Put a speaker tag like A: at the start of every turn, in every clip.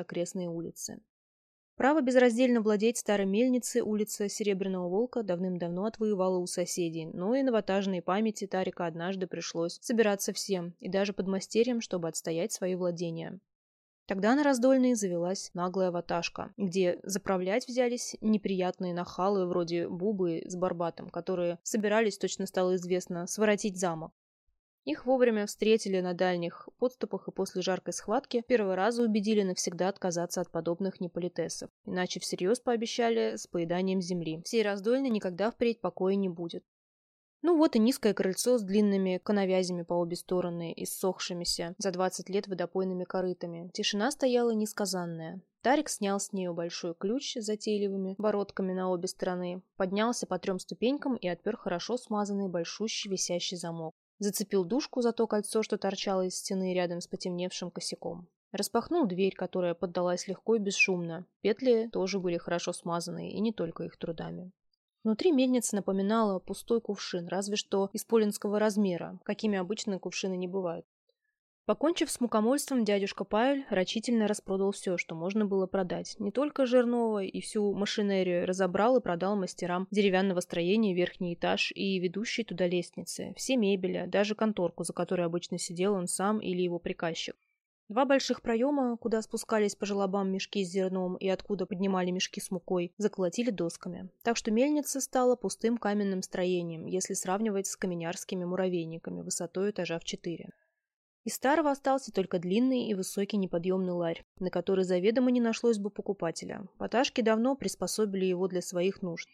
A: окрестные улицы. Право безраздельно владеть старой мельницей улица Серебряного Волка давным-давно отвоевала у соседей, но и новотажной памяти Тарика однажды пришлось собираться всем, и даже под мастерьем, чтобы отстоять свои владения. Тогда на раздольной завелась наглая ваташка, где заправлять взялись неприятные нахалы вроде Бубы с Барбатом, которые собирались, точно стало известно, своротить замок. Их вовремя встретили на дальних подступах и после жаркой схватки первый раз убедили навсегда отказаться от подобных неполитесов, иначе всерьез пообещали с поеданием земли. Всей раздольной никогда впредь покоя не будет. Ну вот и низкое крыльцо с длинными коновязями по обе стороны и ссохшимися за 20 лет водопойными корытами. Тишина стояла несказанная. Тарик снял с нее большой ключ с затейливыми бородками на обе стороны, поднялся по трем ступенькам и отпер хорошо смазанный большущий висящий замок. Зацепил дужку за то кольцо, что торчало из стены рядом с потемневшим косяком. Распахнул дверь, которая поддалась легко и бесшумно. Петли тоже были хорошо смазаны, и не только их трудами. Внутри мельница напоминала пустой кувшин, разве что из полинского размера, какими обычно кувшины не бывают. Покончив с мукомольством, дядюшка Павель рачительно распродал все, что можно было продать. Не только жерновое и всю машинерию разобрал и продал мастерам деревянного строения верхний этаж и ведущие туда лестницы, все мебели, даже конторку, за которой обычно сидел он сам или его приказчик. Два больших проема, куда спускались по желобам мешки с зерном и откуда поднимали мешки с мукой, заколотили досками. Так что мельница стала пустым каменным строением, если сравнивать с каменярскими муравейниками высотой этажа в четыре. Из старого остался только длинный и высокий неподъемный ларь, на который заведомо не нашлось бы покупателя. Поташки давно приспособили его для своих нужд.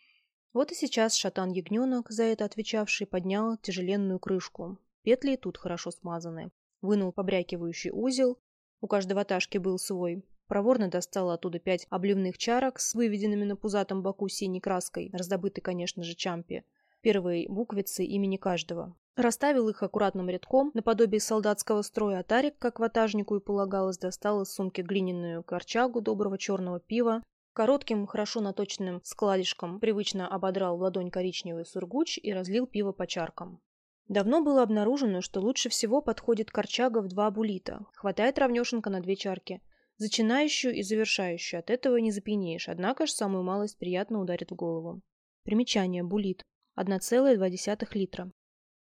A: Вот и сейчас шатан-ягненок, за это отвечавший, поднял тяжеленную крышку. Петли тут хорошо смазаны. Вынул побрякивающий узел. У каждой ваташки был свой. Проворно достал оттуда пять обливных чарок с выведенными на пузатом боку синей краской, раздобытой, конечно же, чампи. Первой буквицы имени каждого. Расставил их аккуратным рядком, наподобие солдатского строя, а Тарик, как ватажнику и полагалось, достал из сумки глиняную корчагу доброго черного пива, Коротким, хорошо наточенным складишком привычно ободрал в ладонь коричневый сургуч и разлил пиво по чаркам. Давно было обнаружено, что лучше всего подходит корчага в два булита. Хватает равнешенка на две чарки. Зачинающую и завершающую. От этого не запьянеешь, однако же самую малость приятно ударит в голову. Примечание. Булит. 1,2 литра.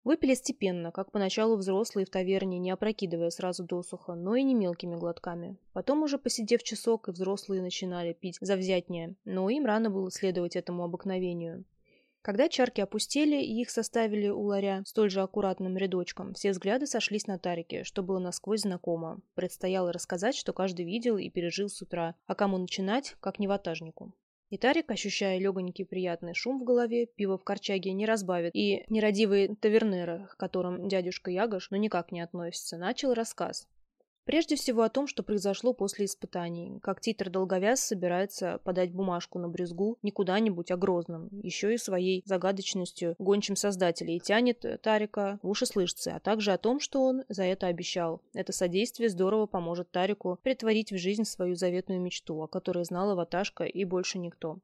A: Выпили степенно, как поначалу взрослые в таверне, не опрокидывая сразу досуха, но и не мелкими глотками. Потом уже, посидев часок, и взрослые начинали пить завзятнее, но им рано было следовать этому обыкновению. Когда чарки опустили и их составили у ларя столь же аккуратным рядочком, все взгляды сошлись на Тарике, что было насквозь знакомо. Предстояло рассказать, что каждый видел и пережил с утра, а кому начинать, как не ватажнику. И Тарик, ощущая легонький приятный шум в голове, пиво в корчаге не разбавит, и нерадивый тавернера, к которым дядюшка Ягош ну никак не относится, начал рассказ. Прежде всего о том, что произошло после испытаний, как Титр Долговяз собирается подать бумажку на брюзгу не куда-нибудь, а грозным, еще и своей загадочностью гончим создателей, и тянет Тарика в уши слышцы, а также о том, что он за это обещал. Это содействие здорово поможет Тарику притворить в жизнь свою заветную мечту, о которой знала Ваташка и больше никто.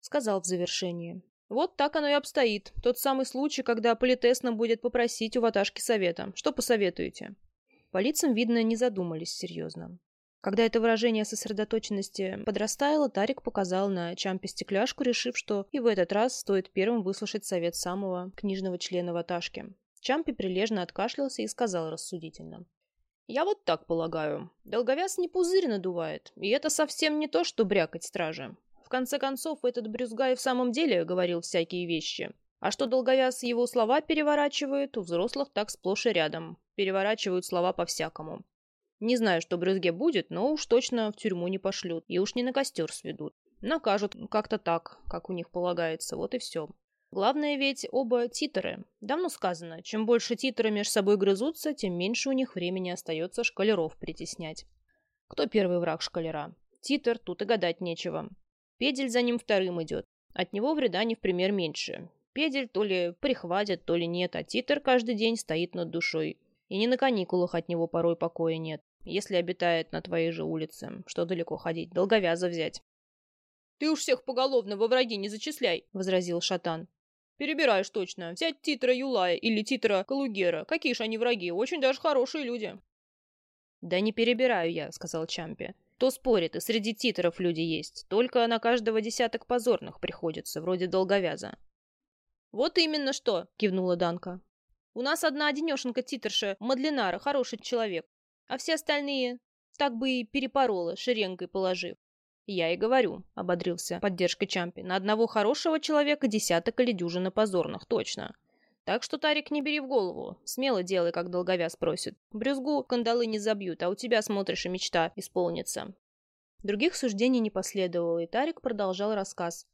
A: Сказал в завершении. Вот так оно и обстоит. Тот самый случай, когда политесно будет попросить у Ваташки совета. Что посоветуете? По лицам, видно, не задумались серьезно. Когда это выражение сосредоточенности подрастаяло, Тарик показал на Чампе стекляшку, решив, что и в этот раз стоит первым выслушать совет самого книжного члена Ваташки. Чампи прилежно откашлялся и сказал рассудительно. «Я вот так полагаю. Долговяз не пузырь надувает, и это совсем не то, что брякать стражи. В конце концов, этот брюзга в самом деле говорил всякие вещи. А что долговяз его слова переворачивает, у взрослых так сплошь и рядом. Переворачивают слова по-всякому. Не знаю, что брызге будет, но уж точно в тюрьму не пошлют. И уж не на костер сведут. Накажут как-то так, как у них полагается. Вот и все. Главное ведь оба титры. Давно сказано, чем больше титры между собой грызутся, тем меньше у них времени остается шкалеров притеснять. Кто первый враг шкалера? Титр, тут и гадать нечего. Педель за ним вторым идет. От него вреда не в пример меньше. Педель то ли прихватит, то ли нет, а титр каждый день стоит над душой. И не на каникулах от него порой покоя нет. Если обитает на твоей же улице, что далеко ходить, долговяза взять. «Ты уж всех поголовно во враги не зачисляй», — возразил Шатан. «Перебираешь точно. Взять титра Юлая или титра Калугера. Какие ж они враги, очень даже хорошие люди». «Да не перебираю я», — сказал Чампи. Кто спорит, и среди титров люди есть. Только на каждого десяток позорных приходится, вроде долговяза. «Вот именно что!» — кивнула Данка. «У нас одна одинешенка титрша, Мадлинара, хороший человек, а все остальные так бы и перепорола, шеренгой положив. «Я и говорю», — ободрился поддержкой Чампи, «на одного хорошего человека десяток или дюжина позорных, точно. Так что, Тарик, не бери в голову. Смело делай, как долговяз просит. Брюзгу кандалы не забьют, а у тебя, смотришь, и мечта исполнится». Других суждений не последовало, и Тарик продолжал рассказ.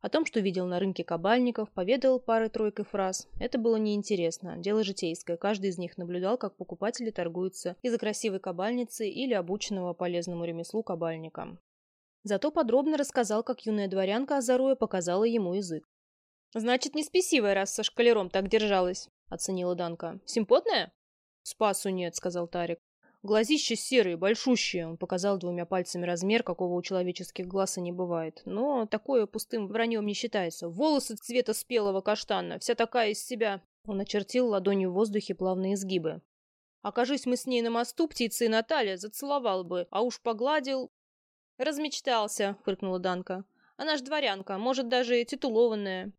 A: О том, что видел на рынке кабальников, поведал парой-тройкой фраз. Это было неинтересно, дело житейское. Каждый из них наблюдал, как покупатели торгуются из-за красивой кабальницы или обученного полезному ремеслу кабальника. Зато подробно рассказал, как юная дворянка Азаруя показала ему язык. «Значит, не спесивая, раз со шкалером так держалась», — оценила Данка. «Симпотная?» «Спасу нет», — сказал Тарик. «Глазища серые, большущие», — он показал двумя пальцами размер, какого у человеческих глаз и не бывает. Но такое пустым враньем не считается. Волосы цвета спелого каштана, вся такая из себя. Он очертил ладонью в воздухе плавные изгибы. Окажись мы с ней на мосту, птица и Наталья зацеловал бы, а уж погладил, «Размечтался», — фыркнула Данка. «Она ж дворянка, может, даже титулованная».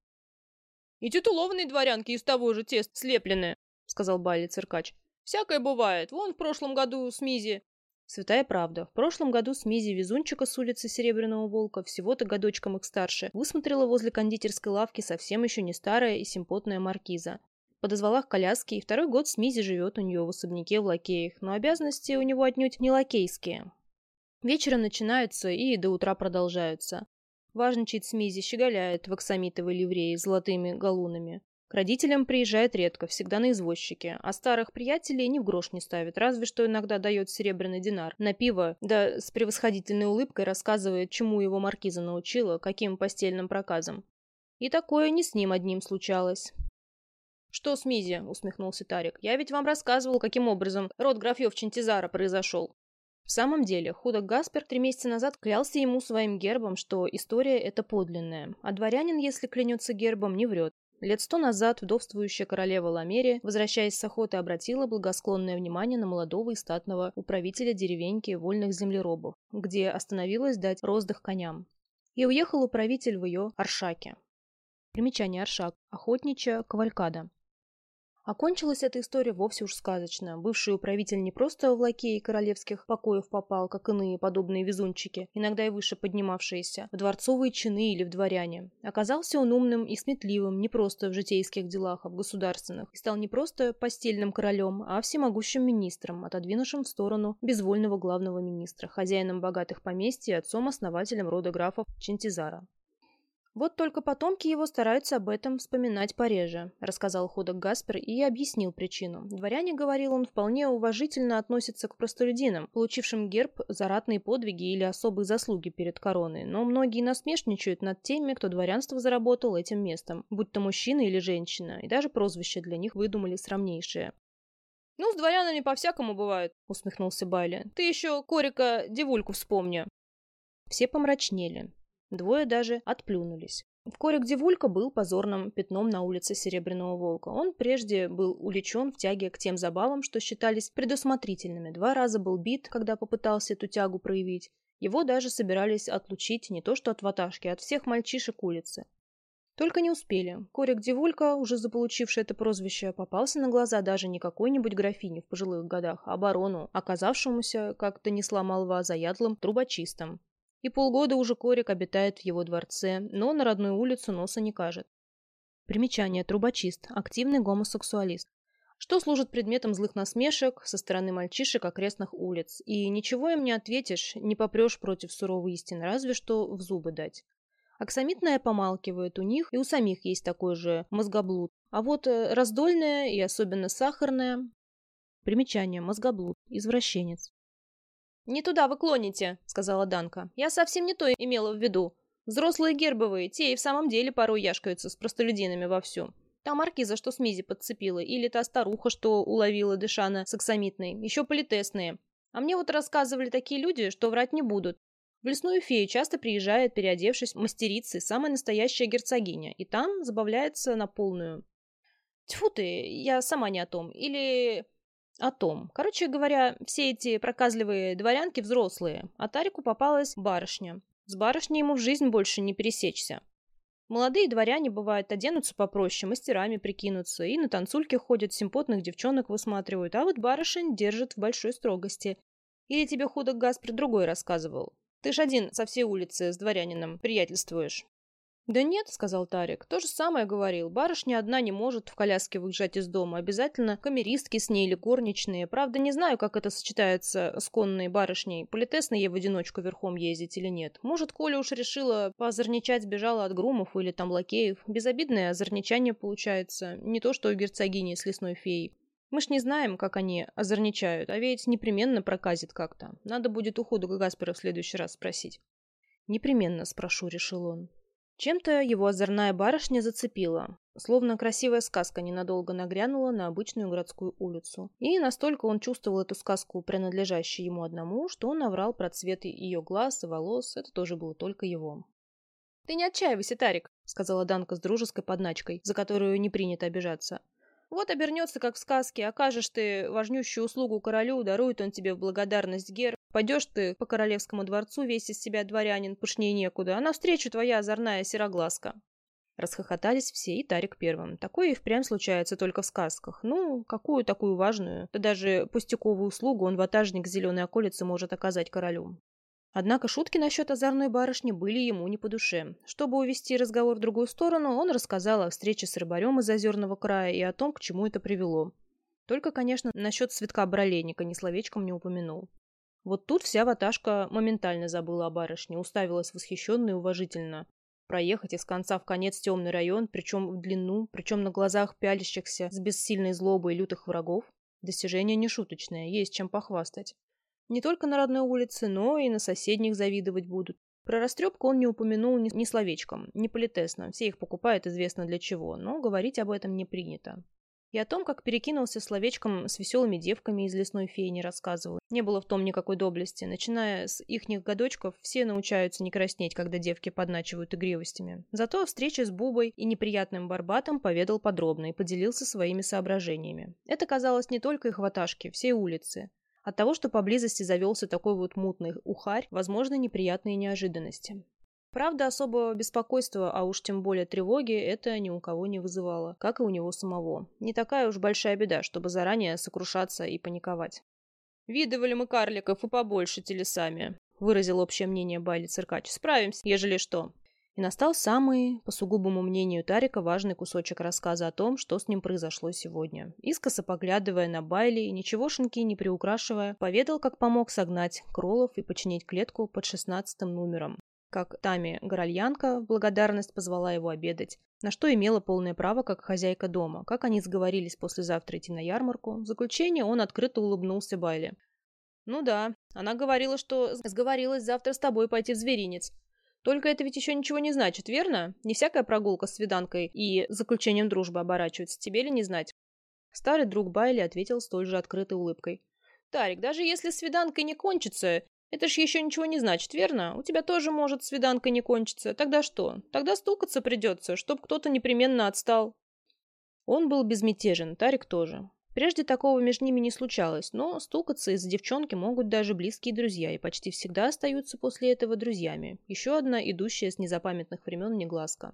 A: «И титулованные дворянки из того же теста слеплены», — сказал Байли циркач. «Всякое бывает. Вон в прошлом году с Мизи...» Святая правда. В прошлом году с Мизи везунчика с улицы Серебряного Волка, всего-то годочком их старше, высмотрела возле кондитерской лавки совсем еще не старая и симпотная маркиза. Подозвала к коляске, и второй год с Мизи живет у нее в особняке в лакеях, но обязанности у него отнюдь не лакейские. Вечером начинаются и до утра продолжаются. Важничает Смизи, щеголяет в аксамитовой ливреи с золотыми галунами. К родителям приезжает редко, всегда на извозчике, а старых приятелей ни в грош не ставит, разве что иногда дает серебряный динар на пиво, да с превосходительной улыбкой рассказывает, чему его маркиза научила, каким постельным проказом. И такое не с ним одним случалось. «Что с Мизи?» — усмехнулся Тарик. «Я ведь вам рассказывал, каким образом род графьев Чентизара произошел. В самом деле, худок Гаспер три месяца назад клялся ему своим гербом, что история эта подлинная, а дворянин, если клянется гербом, не врет. Лет сто назад вдовствующая королева Ламерия, возвращаясь с охоты, обратила благосклонное внимание на молодого и статного управителя деревеньки вольных землеробов, где остановилась дать роздых коням. И уехал управитель в ее Аршаке. Примечание Аршак. Охотничья кавалькада. Окончилась эта история вовсе уж сказочно. Бывший управитель не просто в лакеи королевских покоев попал, как иные подобные везунчики, иногда и выше поднимавшиеся, в дворцовые чины или в дворяне. Оказался он умным и сметливым не просто в житейских делах, а в государственных, и стал не просто постельным королем, а всемогущим министром, отодвинувшим в сторону безвольного главного министра, хозяином богатых поместьй и отцом-основателем рода графов Чентизара. «Вот только потомки его стараются об этом вспоминать пореже», — рассказал ходок Гаспер и объяснил причину. Дворяне, говорил он, вполне уважительно относятся к простолюдинам, получившим герб за ратные подвиги или особые заслуги перед короной, но многие насмешничают над теми, кто дворянство заработал этим местом, будь то мужчина или женщина, и даже прозвище для них выдумали срамнейшее. «Ну, с дворянами по-всякому бывает», — усмехнулся Байли. «Ты еще Корика девульку вспомни». Все помрачнели. Двое даже отплюнулись. В Корик Девулька был позорным пятном на улице Серебряного Волка. Он прежде был уличен в тяге к тем забавам, что считались предусмотрительными. Два раза был бит, когда попытался эту тягу проявить. Его даже собирались отлучить не то что от ваташки, а от всех мальчишек улицы. Только не успели. Корик Девулька, уже заполучивший это прозвище, попался на глаза даже не какой-нибудь графине в пожилых годах, а барону, оказавшемуся, как донесла молва, заядлым трубочистом. И полгода уже Корик обитает в его дворце, но на родную улицу носа не кажет. Примечание. Трубочист. Активный гомосексуалист. Что служит предметом злых насмешек со стороны мальчишек окрестных улиц. И ничего им не ответишь, не попрешь против суровой истины, разве что в зубы дать. Аксамитная помалкивает у них, и у самих есть такой же мозгоблуд. А вот э, раздольная и особенно сахарная... Примечание. Мозгоблуд. Извращенец. «Не туда вы клоните», — сказала Данка. «Я совсем не то имела в виду. Взрослые гербовые, те и в самом деле порой яшкаются с простолюдинами вовсю. Та маркиза, что с Мизи подцепила, или та старуха, что уловила Дышана с аксамитной, еще политесные. А мне вот рассказывали такие люди, что врать не будут. В лесную фею часто приезжает, переодевшись мастерицей, самая настоящая герцогиня, и там забавляется на полную. Тьфу ты, я сама не о том. Или... О том. Короче говоря, все эти проказливые дворянки взрослые, а Тарику попалась барышня. С барышней ему в жизнь больше не пересечься. Молодые дворяне, бывает, оденутся попроще, мастерами прикинутся, и на танцульке ходят, симпотных девчонок высматривают, а вот барышень держат в большой строгости. Или тебе худо Гаспер другой рассказывал? Ты ж один со всей улицы с дворянином приятельствуешь. «Да нет», — сказал Тарик, — «то же самое говорил. Барышня одна не может в коляске выезжать из дома. Обязательно камеристки с ней или горничные. Правда, не знаю, как это сочетается с конной барышней. Политесно ей в одиночку верхом ездить или нет. Может, Коля уж решила поозорничать, сбежала от грумов или там лакеев. Безобидное озорничание получается. Не то, что у герцогини с лесной феей. Мы ж не знаем, как они озорничают, а ведь непременно проказит как-то. Надо будет у худого Гаспера в следующий раз спросить». «Непременно спрошу», — решил он. Чем-то его озорная барышня зацепила, словно красивая сказка ненадолго нагрянула на обычную городскую улицу. И настолько он чувствовал эту сказку, принадлежащую ему одному, что он наврал про цвет ее глаз и волос, это тоже было только его. «Ты не отчаивайся, Тарик», — сказала Данка с дружеской подначкой, за которую не принято обижаться. Вот обернется, как в сказке, окажешь ты важнющую услугу королю, дарует он тебе в благодарность гер. Пойдешь ты по королевскому дворцу, весь из себя дворянин, пышнее некуда, а навстречу твоя озорная сероглазка. Расхохотались все, и Тарик первым. Такое и впрямь случается только в сказках. Ну, какую такую важную? Да даже пустяковую услугу он ватажник зеленой околицы может оказать королю. Однако шутки насчет озорной барышни были ему не по душе. Чтобы увести разговор в другую сторону, он рассказал о встрече с рыбарем из озерного края и о том, к чему это привело. Только, конечно, насчет цветка бролейника ни словечком не упомянул. Вот тут вся ваташка моментально забыла о барышне, уставилась восхищенно и уважительно. Проехать из конца в конец темный район, причем в длину, причем на глазах пялящихся с бессильной злобой лютых врагов. Достижение нешуточное, есть чем похвастать. Не только на родной улице, но и на соседних завидовать будут. Про растрепку он не упомянул ни, ни словечком, не политесно, все их покупают известно для чего, но говорить об этом не принято. И о том, как перекинулся словечком с веселыми девками из лесной феи не рассказывал. Не было в том никакой доблести. Начиная с ихних годочков, все научаются не краснеть, когда девки подначивают игривостями. Зато о встрече с Бубой и неприятным Барбатом поведал подробно и поделился своими соображениями. Это казалось не только их ваташке, всей улице. От того, что поблизости завелся такой вот мутный ухарь, возможны неприятные неожиданности. Правда, особого беспокойства, а уж тем более тревоги, это ни у кого не вызывало, как и у него самого. Не такая уж большая беда, чтобы заранее сокрушаться и паниковать. «Видывали мы карликов и побольше телесами», — выразил общее мнение Байли Циркач. «Справимся, ежели что». И настал самый, по сугубому мнению Тарика, важный кусочек рассказа о том, что с ним произошло сегодня. Искоса поглядывая на Байли и ничегошеньки не приукрашивая, поведал, как помог согнать кролов и починить клетку под шестнадцатым номером. Как Тами Горальянка в благодарность позвала его обедать, на что имела полное право как хозяйка дома, как они сговорились послезавтра идти на ярмарку. В заключение он открыто улыбнулся Байли. «Ну да, она говорила, что сговорилась завтра с тобой пойти в зверинец. Только это ведь еще ничего не значит, верно? Не всякая прогулка с свиданкой и заключением дружбы оборачивается. Тебе ли не знать?» Старый друг Байли ответил столь же открытой улыбкой. «Тарик, даже если свиданкой не кончится, это ж еще ничего не значит, верно? У тебя тоже может свиданка не кончиться. Тогда что? Тогда стукаться придется, чтоб кто-то непременно отстал». Он был безмятежен, Тарик тоже. Прежде такого между ними не случалось, но стукаться из-за девчонки могут даже близкие друзья и почти всегда остаются после этого друзьями. Еще одна идущая с незапамятных времен негласка.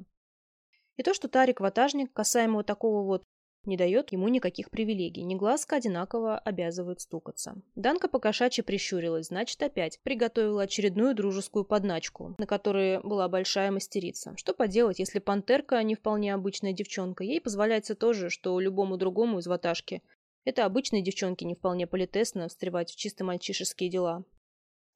A: И то, что Тарик ватажник, касаемо такого вот не дает ему никаких привилегий. Негласка одинаково обязывает стукаться. Данка покошачьи прищурилась, значит, опять приготовила очередную дружескую подначку, на которой была большая мастерица. Что поделать, если пантерка не вполне обычная девчонка, ей позволяется то же, что любому другому из ваташки. Это обычной девчонке не вполне политесно встревать в чисто мальчишеские дела.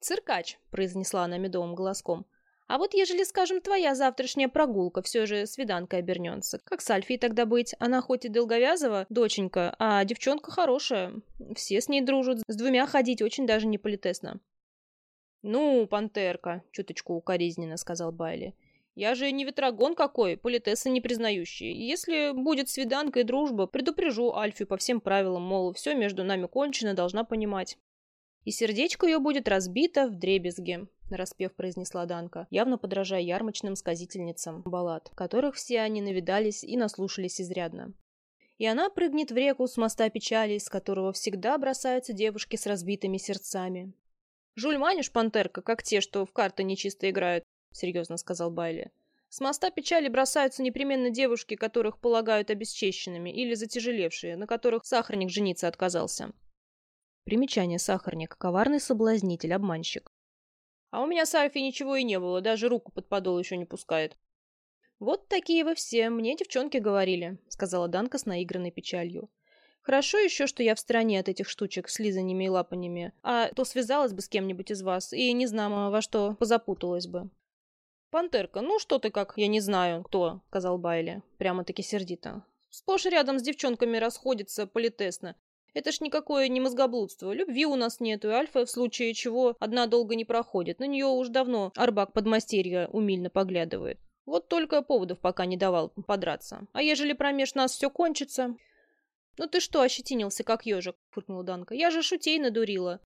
A: «Циркач», — произнесла она медовым голоском, — а вот ежели, скажем, твоя завтрашняя прогулка все же свиданкой обернется, как с Альфией тогда быть? Она хоть и долговязова, доченька, а девчонка хорошая. Все с ней дружат, с двумя ходить очень даже не политесно. «Ну, пантерка», — чуточку укоризненно сказал Байли. «Я же не ветрогон какой, политеса не признающий. Если будет свиданка и дружба, предупрежу Альфию по всем правилам, мол, все между нами кончено, должна понимать. И сердечко ее будет разбито в дребезге нараспев произнесла Данка, явно подражая ярмарочным сказительницам баллад, которых все они навидались и наслушались изрядно. и она прыгнет в реку с моста печали, с которого всегда бросаются девушки с разбитыми сердцами. «Жуль манишь, пантерка, как те, что в карты нечисто играют», — серьезно сказал Байли. «С моста печали бросаются непременно девушки, которых полагают обесчещенными, или затяжелевшие, на которых сахарник жениться отказался». Примечание сахарник. Коварный соблазнитель, обманщик. «А у меня с Альфи ничего и не было, даже руку под подол еще не пускает». «Вот такие вы все, мне девчонки говорили», — сказала Данка с наигранной печалью. «Хорошо еще, что я в стороне от этих штучек с лизаньями и лапаньями, а то связалась бы с кем-нибудь из вас и не знамо во что позапуталась бы». «Пантерка, ну что ты как, я не знаю, кто», — сказал Байли, прямо-таки сердито. «Сплошь рядом с девчонками расходится политесно. Это ж никакое не мозгоблудство. Любви у нас нету, и Альфа, в случае чего, одна долго не проходит. На нее уж давно Арбак подмастерья умильно поглядывает. Вот только поводов пока не давал подраться. А ежели промеж нас все кончится... «Ну ты что, ощетинился, как ежик?» — фыркнула Данка. «Я же шутей надурила.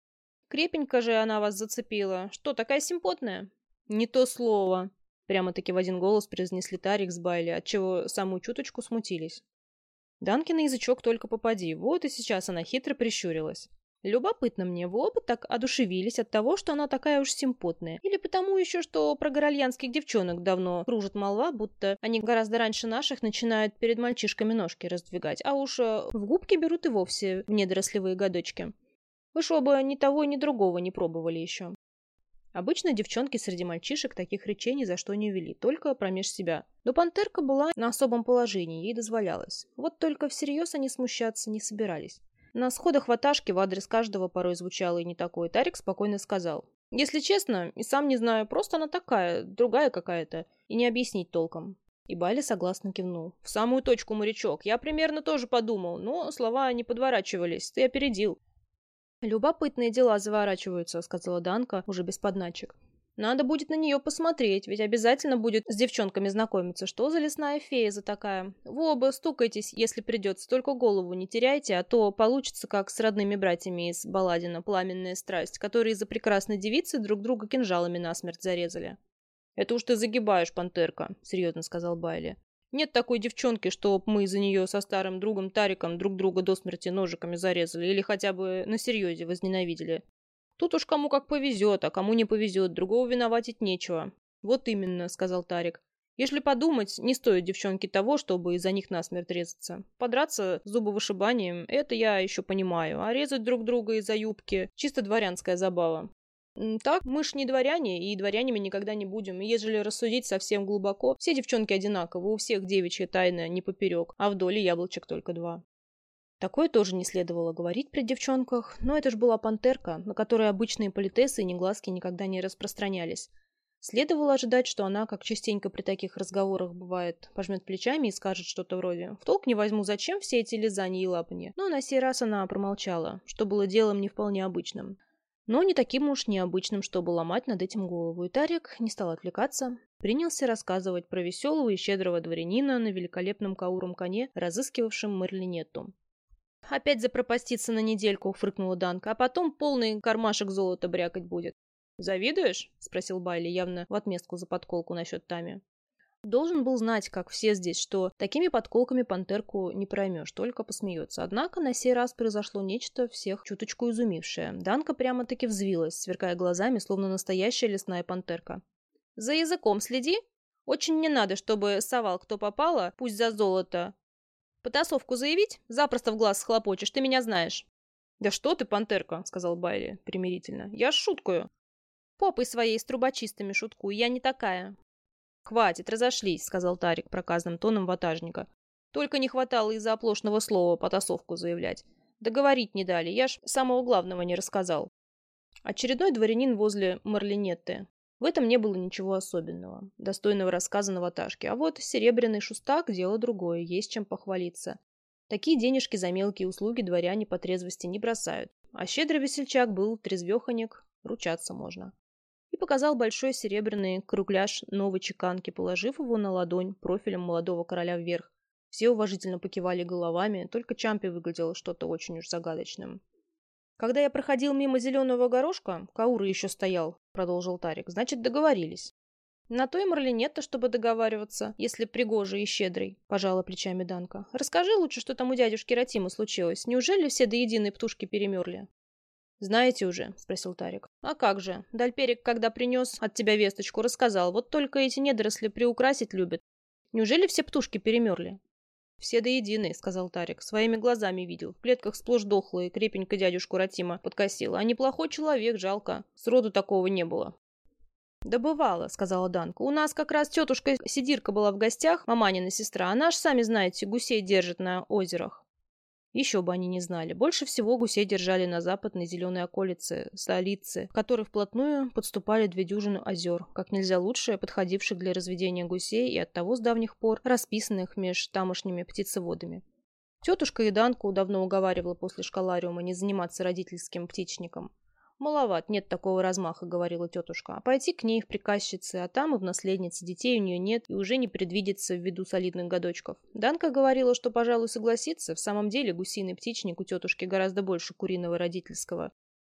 A: Крепенько же она вас зацепила. Что, такая симпотная?» «Не то слово!» Прямо-таки в один голос произнесли Тарик с Байли, отчего самую чуточку смутились. Данкин язычок только попади. Вот и сейчас она хитро прищурилась. Любопытно мне, вы оба так одушевились от того, что она такая уж симпотная. Или потому еще, что про горальянских девчонок давно кружит молва, будто они гораздо раньше наших начинают перед мальчишками ножки раздвигать, а уж э, в губки берут и вовсе в недорослевые годочки. Вы ж оба ни того, ни другого не пробовали еще. Обычно девчонки среди мальчишек таких речей ни за что не вели, только промеж себя. Но пантерка была на особом положении, ей дозволялось. Вот только всерьез они смущаться не собирались. На сходах ваташки в адрес каждого порой звучало и не такое. Тарик спокойно сказал. «Если честно, и сам не знаю, просто она такая, другая какая-то, и не объяснить толком». И Байли согласно кивнул. «В самую точку, морячок. Я примерно тоже подумал, но слова не подворачивались. Ты опередил». «Любопытные дела заворачиваются», — сказала Данка, уже без подначек. Надо будет на нее посмотреть, ведь обязательно будет с девчонками знакомиться. Что за лесная фея за такая? В оба стукайтесь, если придется, только голову не теряйте, а то получится, как с родными братьями из Баладина «Пламенная страсть», которые из-за прекрасной девицы друг друга кинжалами насмерть зарезали. «Это уж ты загибаешь, пантерка», — серьезно сказал Байли. «Нет такой девчонки, чтоб мы за нее со старым другом Тариком друг друга до смерти ножиками зарезали или хотя бы на серьезе возненавидели. Тут уж кому как повезет, а кому не повезет, другого виноватить нечего. Вот именно, сказал Тарик. Если подумать, не стоит девчонки того, чтобы из-за них насмерть резаться. Подраться зубовышибанием – это я еще понимаю, а резать друг друга из-за юбки – чисто дворянская забава. Так, мы ж не дворяне, и дворянами никогда не будем. И ежели рассудить совсем глубоко, все девчонки одинаковы, у всех девичья тайна не поперек, а в доле яблочек только два. Такое тоже не следовало говорить при девчонках, но это ж была пантерка, на которой обычные политесы и негласки никогда не распространялись. Следовало ожидать, что она, как частенько при таких разговорах бывает, пожмет плечами и скажет что-то вроде «В толк не возьму, зачем все эти лизания и лапания?» Но на сей раз она промолчала, что было делом не вполне обычным. Но не таким уж необычным, чтобы ломать над этим голову. И Тарик не стал отвлекаться, принялся рассказывать про веселого и щедрого дворянина на великолепном кауром коне, разыскивавшем Мерлинетту. «Опять запропаститься на недельку», — фрыкнула Данка, «а потом полный кармашек золота брякать будет». «Завидуешь?» — спросил Байли, явно в отместку за подколку насчет Тами. Должен был знать, как все здесь, что такими подколками пантерку не проймешь, только посмеется. Однако на сей раз произошло нечто всех чуточку изумившее. Данка прямо-таки взвилась, сверкая глазами, словно настоящая лесная пантерка. «За языком следи! Очень не надо, чтобы совал кто попало, пусть за золото, Потасовку заявить? Запросто в глаз схлопочешь, ты меня знаешь. Да что ты, пантерка, сказал Байли примирительно. Я шуткую. Попой своей с трубочистами шуткую, я не такая. Хватит, разошлись, сказал Тарик проказным тоном ватажника. Только не хватало из-за оплошного слова потасовку заявлять. Договорить не дали, я ж самого главного не рассказал. Очередной дворянин возле Марлинетты. В этом не было ничего особенного, достойного рассказа на ваташке. А вот серебряный шустак – дело другое, есть чем похвалиться. Такие денежки за мелкие услуги дворяне по трезвости не бросают. А щедрый весельчак был трезвеханек, ручаться можно. И показал большой серебряный кругляш новой чеканки, положив его на ладонь профилем молодого короля вверх. Все уважительно покивали головами, только Чампи выглядел что-то очень уж загадочным. Когда я проходил мимо зеленого горошка, Каура еще стоял, продолжил Тарик. Значит, договорились. На то и Марлинетта, чтобы договариваться, если пригожий и щедрый, пожала плечами Данка. Расскажи лучше, что там у дядюшки Ратима случилось. Неужели все до единой птушки перемерли? «Знаете уже?» — спросил Тарик. «А как же? Дальперик, когда принес от тебя весточку, рассказал. Вот только эти недоросли приукрасить любят. Неужели все птушки перемерли?» «Все до единой», — сказал Тарик. «Своими глазами видел. В клетках сплошь дохлые, крепенько дядюшку Ратима подкосила. А неплохой человек, жалко. Сроду такого не было». «Да бывало», — сказала Данка. «У нас как раз тетушка Сидирка была в гостях, маманина сестра. Она ж, сами знаете, гусей держит на озерах». Еще бы они не знали. Больше всего гусей держали на западной зеленой околице, столице, к которой вплотную подступали две дюжины озер, как нельзя лучше подходивших для разведения гусей и оттого с давних пор расписанных меж тамошними птицеводами. Тетушка Иданку давно уговаривала после школариума не заниматься родительским птичником. «Маловат, нет такого размаха», — говорила тетушка. «А пойти к ней в приказчице, а там и в наследнице. Детей у нее нет и уже не предвидится ввиду солидных годочков». Данка говорила, что, пожалуй, согласится. В самом деле гусиный птичник у тетушки гораздо больше куриного родительского.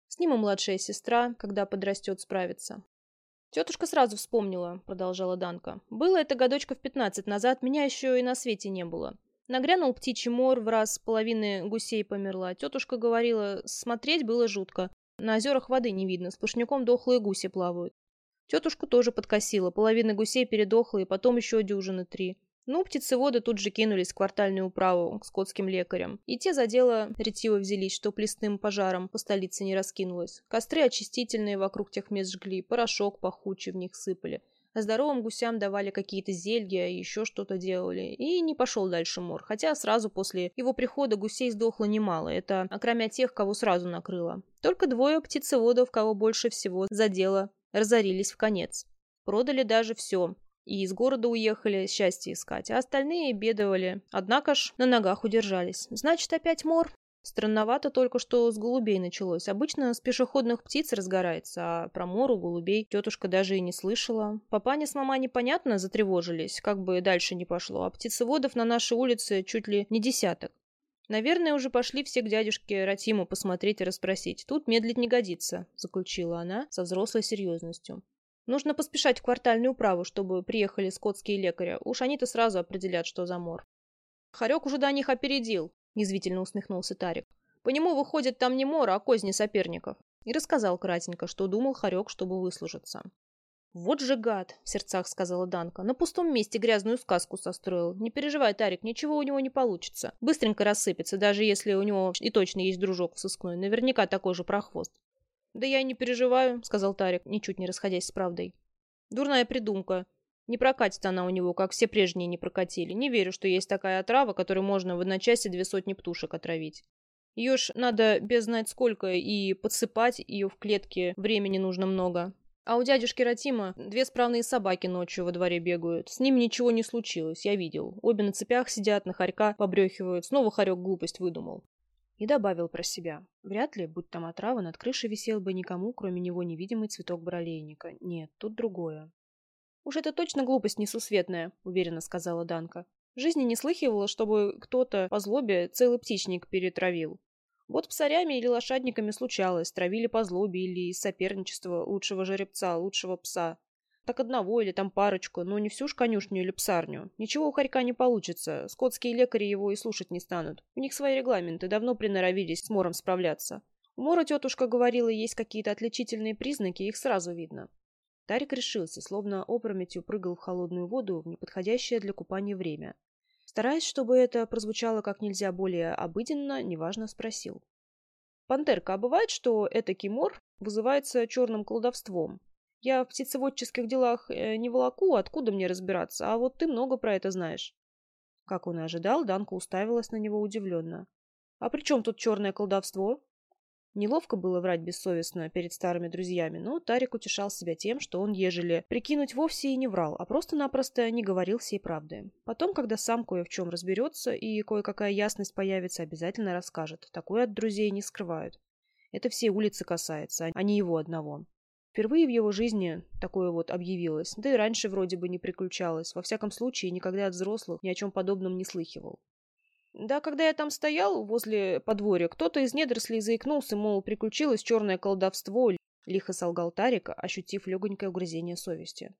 A: С ним и младшая сестра, когда подрастет, справится. «Тетушка сразу вспомнила», — продолжала Данка. «Было это годочков пятнадцать назад, меня еще и на свете не было. Нагрянул птичий мор, в раз половины гусей померла. Тетушка говорила, смотреть было жутко. На озерах воды не видно, сплошняком дохлые гуси плавают. Тетушку тоже подкосила, половина гусей передохла, и потом еще дюжины три. Ну, птицеводы тут же кинулись в квартальную управу к скотским лекарям. И те за дело ретиво взялись, что лесным пожаром по столице не раскинулось. Костры очистительные вокруг тех мест жгли, порошок пахучий в них сыпали. Здоровым гусям давали какие-то зелья еще что-то делали. И не пошел дальше мор. Хотя сразу после его прихода гусей сдохло немало. Это окромя тех, кого сразу накрыло. Только двое птицеводов, кого больше всего задело, разорились в конец. Продали даже все. И из города уехали счастье искать, а остальные бедовали. Однако ж на ногах удержались. Значит, опять мор? Странновато только, что с голубей началось. Обычно с пешеходных птиц разгорается, а про мору голубей тетушка даже и не слышала. Папаня с мама непонятно затревожились, как бы дальше не пошло, а птицеводов на нашей улице чуть ли не десяток. Наверное, уже пошли все к дядюшке Ратиму посмотреть и расспросить. Тут медлить не годится, заключила она со взрослой серьезностью. Нужно поспешать в квартальную управу, чтобы приехали скотские лекари. Уж они-то сразу определят, что за мор. Харек уже до них опередил, — язвительно усмехнулся Тарик. «По нему выходит там не мора, а козни соперников». И рассказал кратенько, что думал Харек, чтобы выслужиться. «Вот же гад!» — в сердцах сказала Данка. «На пустом месте грязную сказку состроил. Не переживай, Тарик, ничего у него не получится. Быстренько рассыпется, даже если у него и точно есть дружок в сыскной. Наверняка такой же прохвост». «Да я не переживаю», — сказал Тарик, ничуть не расходясь с правдой. «Дурная придумка. Не прокатит она у него, как все прежние не прокатили. Не верю, что есть такая отрава, которой можно в одночасье две сотни птушек отравить. Ее ж надо без знать сколько и подсыпать ее в клетке времени нужно много. А у дядюшки Ратима две справные собаки ночью во дворе бегают. С ним ничего не случилось, я видел. Обе на цепях сидят, на хорька побрехивают. Снова хорек глупость выдумал. И добавил про себя. Вряд ли, будь там отрава, над крышей висел бы никому, кроме него, невидимый цветок бролейника. Нет, тут другое. «Уж это точно глупость несусветная», — уверенно сказала Данка. Жизни не слыхивала, чтобы кто-то по злобе целый птичник перетравил. Вот псарями или лошадниками случалось, травили по злобе или из соперничества лучшего жеребца, лучшего пса. Так одного или там парочку, но не всю ж конюшню или псарню. Ничего у хорька не получится, скотские лекари его и слушать не станут. У них свои регламенты, давно приноровились с мором справляться. У мора тетушка говорила, есть какие-то отличительные признаки, их сразу видно. Тарик решился, словно опрометью прыгал в холодную воду в неподходящее для купания время. Стараясь, чтобы это прозвучало как нельзя более обыденно, неважно спросил. «Пантерка, а бывает, что этакий мор вызывается черным колдовством? Я в птицеводческих делах э, не волоку, откуда мне разбираться, а вот ты много про это знаешь». Как он и ожидал, Данка уставилась на него удивленно. «А при чем тут черное колдовство?» Неловко было врать бессовестно перед старыми друзьями, но Тарик утешал себя тем, что он, ежели прикинуть, вовсе и не врал, а просто-напросто не говорил всей правды. Потом, когда сам кое в чем разберется и кое-какая ясность появится, обязательно расскажет. Такое от друзей не скрывают. Это все улицы касается, а не его одного. Впервые в его жизни такое вот объявилось, да и раньше вроде бы не приключалось, во всяком случае никогда от взрослых ни о чем подобном не слыхивал. Да, когда я там стоял возле подворья, кто-то из недорослей заикнулся, мол, приключилось черное колдовство, лихо солгал Тарик, ощутив легонькое угрызение совести.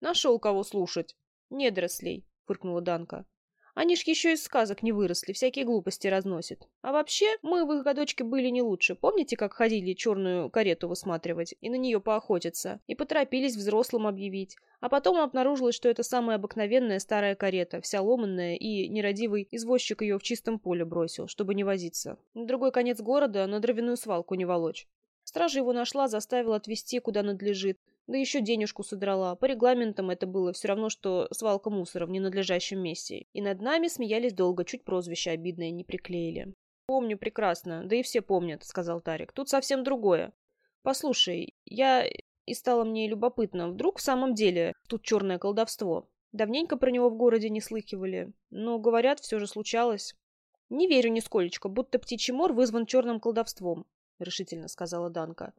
A: Нашел кого слушать. Недорослей, фыркнула Данка. Они ж еще из сказок не выросли, всякие глупости разносят. А вообще, мы в их годочке были не лучше. Помните, как ходили черную карету высматривать и на нее поохотиться? И поторопились взрослым объявить. А потом обнаружилось, что это самая обыкновенная старая карета, вся ломанная, и нерадивый извозчик ее в чистом поле бросил, чтобы не возиться. На другой конец города на дровяную свалку не волочь. Стража его нашла, заставила отвезти, куда надлежит. Да еще денежку содрала. По регламентам это было все равно, что свалка мусора в ненадлежащем месте. И над нами смеялись долго, чуть прозвище обидное не приклеили. «Помню прекрасно, да и все помнят», — сказал Тарик. «Тут совсем другое. Послушай, я... И стало мне любопытно, вдруг в самом деле тут черное колдовство. Давненько про него в городе не слыхивали, но, говорят, все же случалось. Не верю нисколечко, будто птичий мор вызван черным колдовством, — решительно сказала Данка.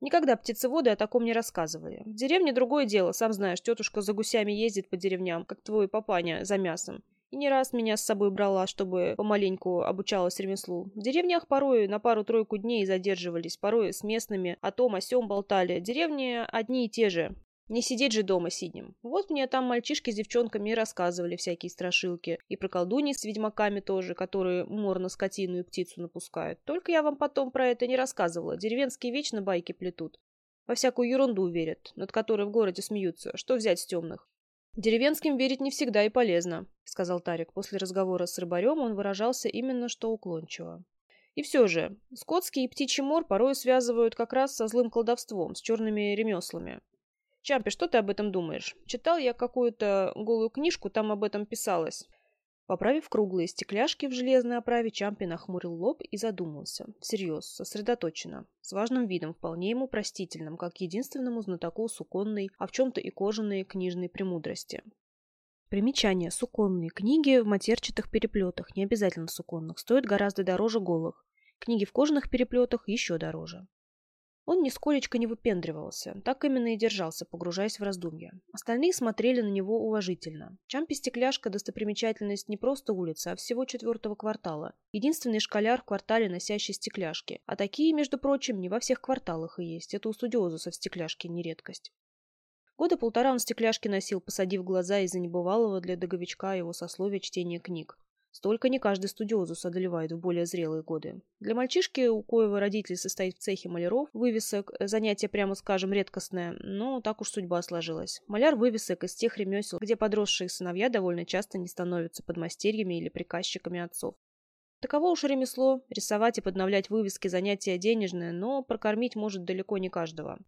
A: Никогда птицеводы о таком не рассказывали. В деревне другое дело, сам знаешь, тетушка за гусями ездит по деревням, как твой папаня за мясом. И не раз меня с собой брала, чтобы помаленьку обучалась ремеслу. В деревнях порой на пару-тройку дней задерживались, порой с местными о том о сём болтали. Деревни одни и те же. Не сидеть же дома сиднем. Вот мне там мальчишки с девчонками рассказывали всякие страшилки. И про колдуньи с ведьмаками тоже, которые мор на скотину и птицу напускают. Только я вам потом про это не рассказывала. Деревенские вечно байки плетут. Во всякую ерунду верят, над которой в городе смеются. Что взять с темных? «Деревенским верить не всегда и полезно», — сказал Тарик. После разговора с рыбарем он выражался именно что уклончиво. И все же, скотский и птичий мор порой связывают как раз со злым колдовством, с черными ремеслами. Чампи, что ты об этом думаешь? Читал я какую-то голую книжку, там об этом писалось. Поправив круглые стекляшки в железной оправе, Чампи нахмурил лоб и задумался. Всерьез, сосредоточенно, с важным видом, вполне ему простительным, как единственному знатоку суконной, а в чем-то и кожаной книжной премудрости. Примечание. Суконные книги в матерчатых переплетах, не обязательно суконных, стоят гораздо дороже голых. Книги в кожаных переплетах еще дороже. Он нисколечко не выпендривался, так именно и держался, погружаясь в раздумья. Остальные смотрели на него уважительно. Чампи-стекляшка – достопримечательность не просто улицы, а всего четвертого квартала. Единственный школяр в квартале, носящий стекляшки. А такие, между прочим, не во всех кварталах и есть. Это у студиозуса в стекляшке не редкость. Года полтора он стекляшки носил, посадив глаза из-за небывалого для договичка его сословия чтения книг. Столько не каждый студиозус одолевает в более зрелые годы. Для мальчишки, у коего родитель состоит в цехе маляров, вывесок, э, занятие, прямо скажем, редкостное, но так уж судьба сложилась. Маляр вывесок из тех ремесел, где подросшие сыновья довольно часто не становятся подмастерьями или приказчиками отцов. Таково уж ремесло, рисовать и подновлять вывески занятие денежное, но прокормить может далеко не каждого.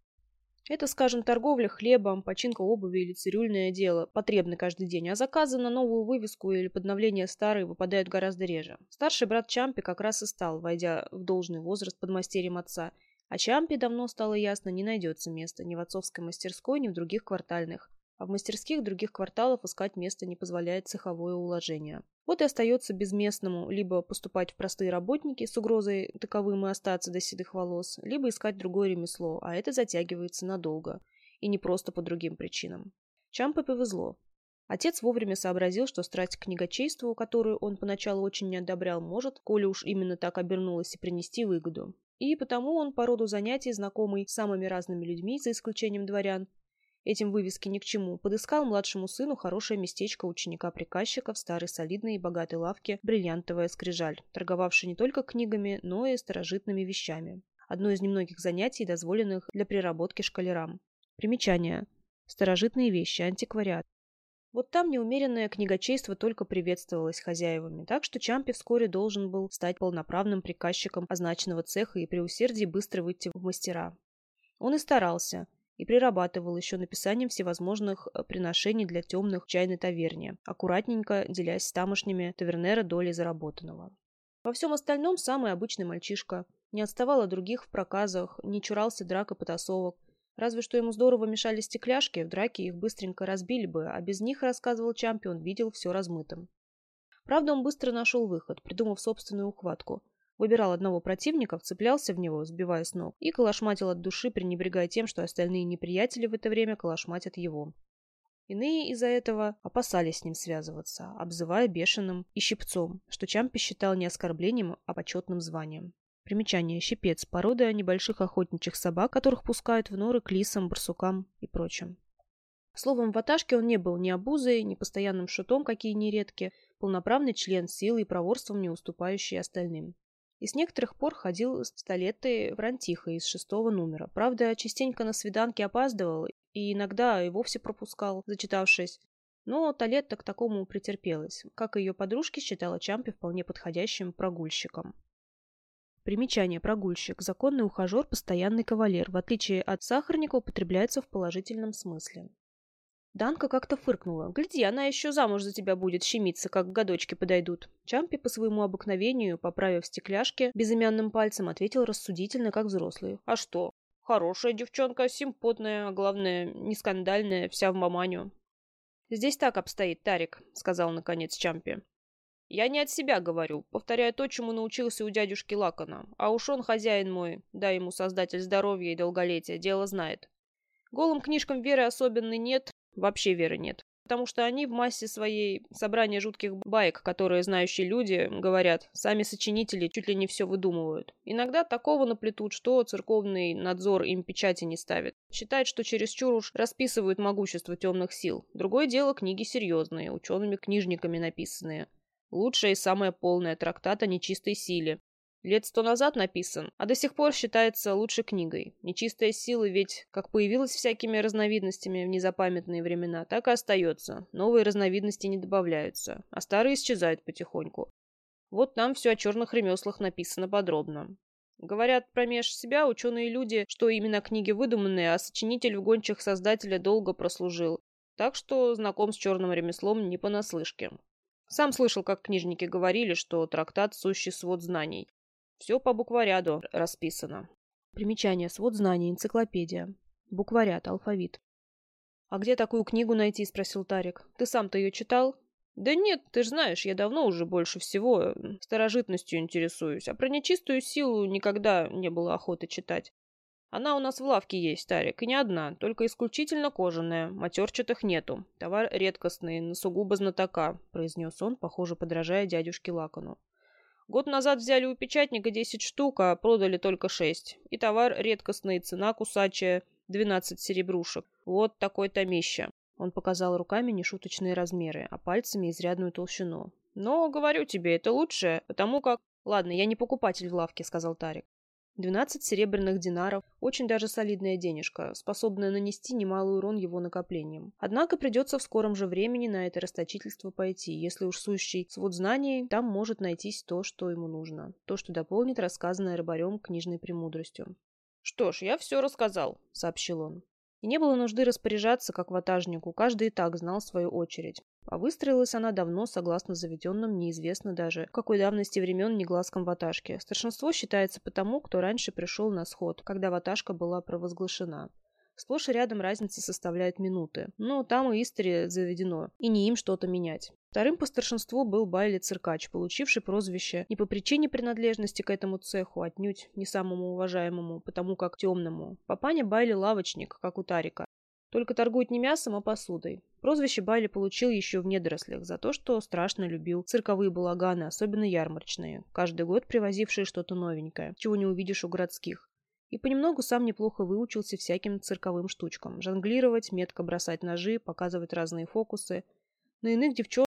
A: Это, скажем, торговля хлебом, починка обуви или цирюльное дело, потребны каждый день, а заказы на новую вывеску или подновление старой выпадают гораздо реже. Старший брат Чампи как раз и стал, войдя в должный возраст под мастерьем отца, а Чампи давно стало ясно, не найдется места ни в отцовской мастерской, ни в других квартальных а в мастерских других кварталов искать место не позволяет цеховое уложение. Вот и остается безместному либо поступать в простые работники с угрозой таковым и остаться до седых волос, либо искать другое ремесло, а это затягивается надолго. И не просто по другим причинам. Чампе повезло. Отец вовремя сообразил, что страсть к книгочейству, которую он поначалу очень не одобрял, может, коли уж именно так обернулась, и принести выгоду. И потому он по роду занятий, знакомый с самыми разными людьми, за исключением дворян, Этим вывески ни к чему. Подыскал младшему сыну хорошее местечко ученика-приказчика в старой солидной и богатой лавке «Бриллиантовая скрижаль», торговавшей не только книгами, но и старожитными вещами. Одно из немногих занятий, дозволенных для приработки шкалерам. Примечание. Старожитные вещи, антиквариат. Вот там неумеренное книгочейство только приветствовалось хозяевами, так что Чампи вскоре должен был стать полноправным приказчиком означенного цеха и при усердии быстро выйти в мастера. Он и старался, и прирабатывал еще написанием всевозможных э, приношений для темных в чайной таверне, аккуратненько делясь с тамошними тавернера долей заработанного. Во всем остальном самый обычный мальчишка. Не отставал от других в проказах, не чурался драк и потасовок. Разве что ему здорово мешали стекляшки, в драке их быстренько разбили бы, а без них, рассказывал чемпион, видел все размытым. Правда, он быстро нашел выход, придумав собственную ухватку – Выбирал одного противника, вцеплялся в него, сбивая с ног, и калашматил от души, пренебрегая тем, что остальные неприятели в это время калашматят его. Иные из-за этого опасались с ним связываться, обзывая бешеным и щипцом, что Чампи считал не оскорблением, а почетным званием. Примечание. Щипец – порода небольших охотничьих собак, которых пускают в норы к лисам, барсукам и прочим. Словом, в ваташке он не был ни обузой, ни постоянным шутом, какие нередки, полноправный член силы и проворством, не уступающий остальным. И с некоторых пор ходил с столетой Франтиха из шестого номера. Правда, частенько на свиданки опаздывал и иногда и вовсе пропускал, зачитавшись. Но Толетта к такому претерпелась. Как и ее подружки, считала Чампи вполне подходящим прогульщиком. Примечание. Прогульщик. Законный ухажер, постоянный кавалер. В отличие от сахарника, употребляется в положительном смысле. Данка как-то фыркнула. «Гляди, она еще замуж за тебя будет щемиться, как годочки подойдут». Чампи по своему обыкновению, поправив стекляшки, безымянным пальцем ответил рассудительно, как взрослый. «А что? Хорошая девчонка, симпотная, а главное, не скандальная, вся в маманю». «Здесь так обстоит, Тарик», — сказал наконец Чампи. «Я не от себя говорю, повторяю то, чему научился у дядюшки Лакона. А уж он хозяин мой, дай ему создатель здоровья и долголетия, дело знает. Голым книжкам веры особенной нет, Вообще веры нет. Потому что они в массе своей собрания жутких баек, которые знающие люди, говорят, сами сочинители чуть ли не все выдумывают. Иногда такого наплетут, что церковный надзор им печати не ставит. Считает, что чересчур уж расписывают могущество темных сил. Другое дело книги серьезные, учеными-книжниками написанные. Лучшая и самая полная трактат о нечистой силе. Лет сто назад написан, а до сих пор считается лучшей книгой. Нечистая сила ведь как появилась всякими разновидностями в незапамятные времена, так и остается. Новые разновидности не добавляются, а старые исчезают потихоньку. Вот там все о черных ремеслах написано подробно. Говорят промеж себя ученые люди, что именно книги выдуманные, а сочинитель в гончих создателя долго прослужил. Так что знаком с черным ремеслом не понаслышке. Сам слышал, как книжники говорили, что трактат – сущий свод знаний. Все по букваряду расписано. Примечание. Свод знаний. Энциклопедия. Букваряд. Алфавит. «А где такую книгу найти?» – спросил Тарик. «Ты сам-то ее читал?» «Да нет, ты ж знаешь, я давно уже больше всего старожитностью интересуюсь, а про нечистую силу никогда не было охоты читать. Она у нас в лавке есть, Тарик, и не одна, только исключительно кожаная, матерчатых нету. Товар редкостный, на сугубо знатока», – произнес он, похоже, подражая дядюшке Лакону. Год назад взяли у печатника 10 штук, а продали только 6. И товар редкостный, цена кусачая, 12 серебрушек. Вот такой томища. Он показал руками нешуточные размеры, а пальцами изрядную толщину. Но, говорю тебе, это лучше, потому как... Ладно, я не покупатель в лавке, сказал Тарик. 12 серебряных динаров – очень даже солидная денежка, способная нанести немалый урон его накоплениям. Однако придется в скором же времени на это расточительство пойти, если уж сущий свод знаний, там может найтись то, что ему нужно, то, что дополнит рассказанное рыбарем книжной премудростью. «Что ж, я все рассказал», — сообщил он. И не было нужды распоряжаться, как ватажнику, каждый и так знал свою очередь. А выстроилась она давно, согласно заведенным, неизвестно даже, в какой давности времен негласком ваташке. Старшинство считается потому, кто раньше пришел на сход, когда ваташка была провозглашена. Сплошь и рядом разница составляет минуты. Но там и история заведено, и не им что-то менять. Вторым по старшинству был Байли Циркач, получивший прозвище не по причине принадлежности к этому цеху, отнюдь не самому уважаемому, потому как темному. Папаня Байли лавочник, как у Тарика. Только торгует не мясом, а посудой. Прозвище Байли получил еще в недорослях за то, что страшно любил цирковые балаганы, особенно ярмарочные, каждый год привозившие что-то новенькое, чего не увидишь у городских. И понемногу сам неплохо выучился всяким цирковым штучкам. Жонглировать, метко бросать ножи, показывать разные фокусы. На иных девчонок